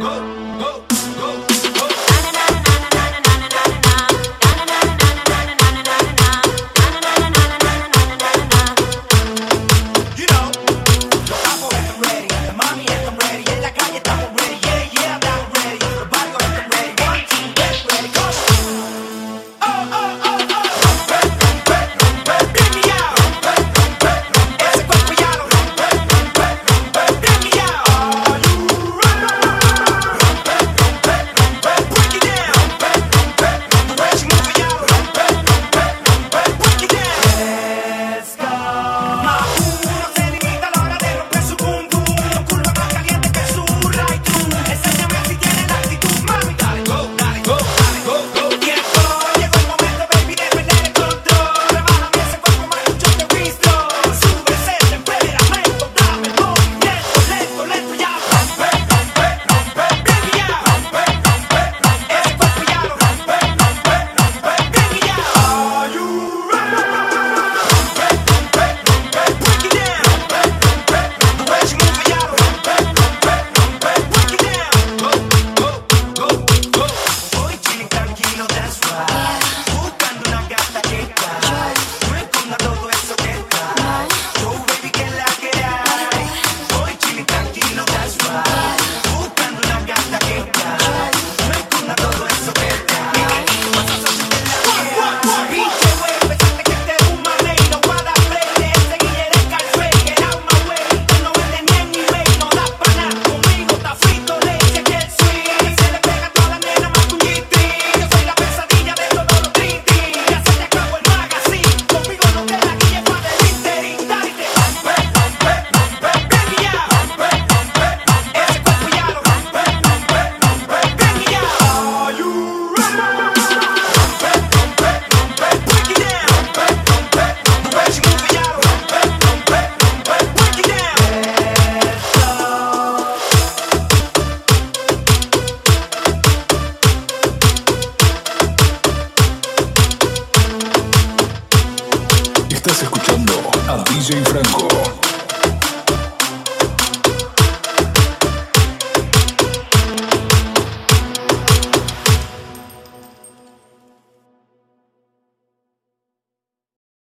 Go! Estás escuchando a DJ Franco.